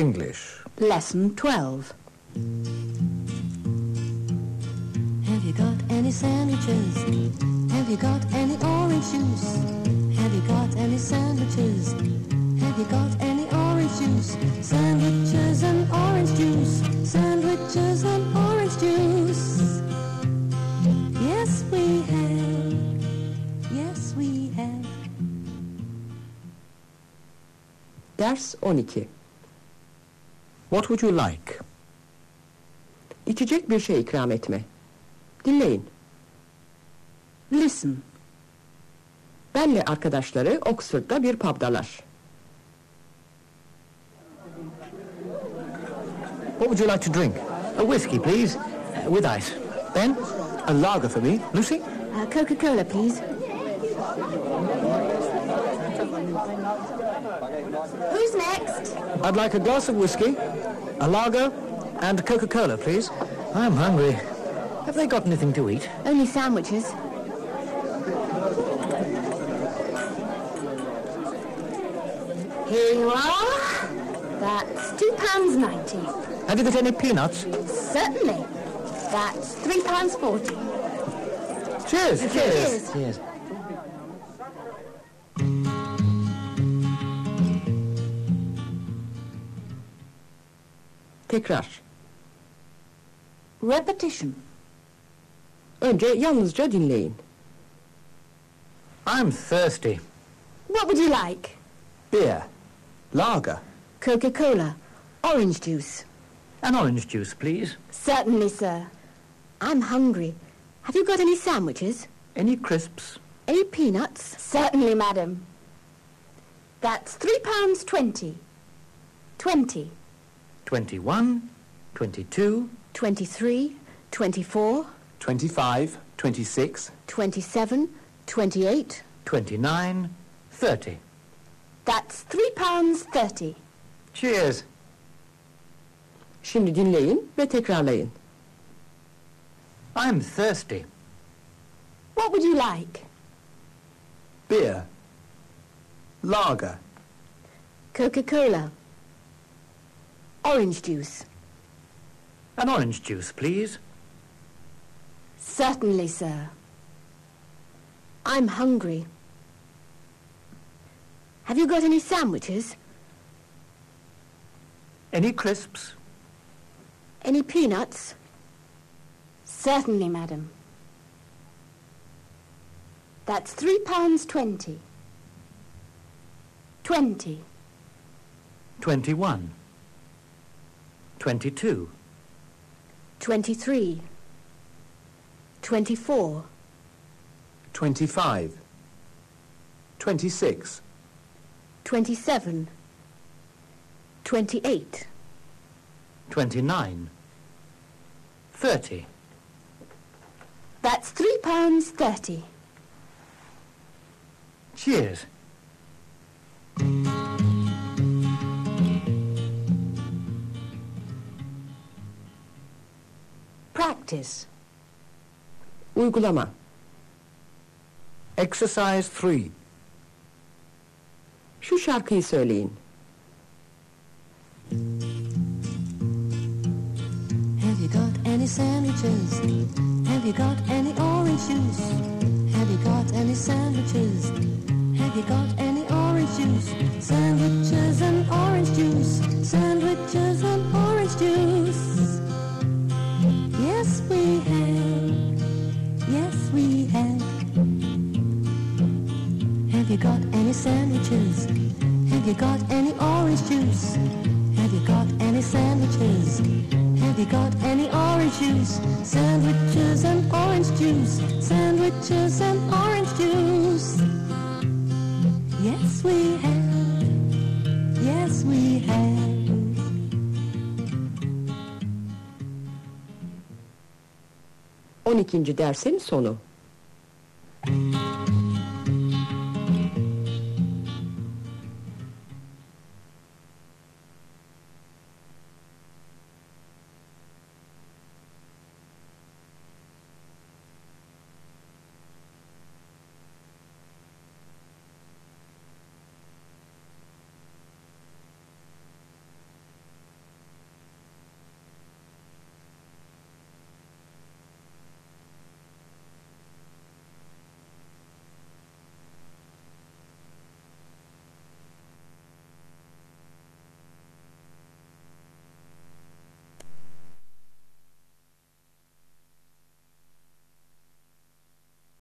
English. Lesson 12. Have you got any sandwiches? Have you got any orange juice? Have you got any sandwiches? Have you got any orange juice? Sandwiches and orange juice. Sandwiches and orange juice. Yes, we have. Yes, we have. Ders 12. What would you like? İçecek bir şey ikram etme. Dinleyin. Listen. Benle arkadaşları Oxford'da bir pub'dalar. What would you like to drink? A whiskey, please, uh, with ice. Ben? A lager for me. Lucy? Uh, Coca-Cola, please. Who's next? I'd like a glass of whiskey, a lager, and Coca-Cola, please. I'm hungry. Have they got anything to eat? Only sandwiches. Here you are. That's two pounds ninety. Have you got any peanuts? Certainly. That's three pounds forty. Cheers! Cheers. Yes. Tekrar. Repetition. Önce yalnızca dinleyin. I'm thirsty. What would you like? Beer. Lager. Coca-Cola. Orange juice. An orange juice, please. Certainly, sir. I'm hungry. Have you got any sandwiches? Any crisps? Any peanuts? Certainly, madam. That's three pounds twenty. Twenty. 21, 22, Twenty-three. Twenty-four. 25, 26, Twenty-seven. Twenty-eight. 29, 30. That's three pounds thirty. Cheers. Şimdi dinleyin ve tekrarlayın. I'm thirsty. What would you like? beer. Lager. Coca-Cola. Orange juice. An orange juice, please. Certainly, sir. I'm hungry. Have you got any sandwiches? Any crisps? Any peanuts? Certainly, madam. That's three pounds twenty. Twenty. 21, 22, Twenty-three. Twenty-four. 25, 26, Twenty-seven. Twenty-eight. 29, 30. That's three pounds thirty. Cheers. Practice. Uygulama. Exercise 3. Şu şarkıyı söyleyin. Have you got any sandwiches? Have you got any orange juice? Sandwiches? Have you got any orange juice? Have you got any sandwiches? Have you got any orange juice? Sandwiches and orange juice. Sandwiches and orange juice. Yes, we have. Yes, we have. 12. dersin sonu.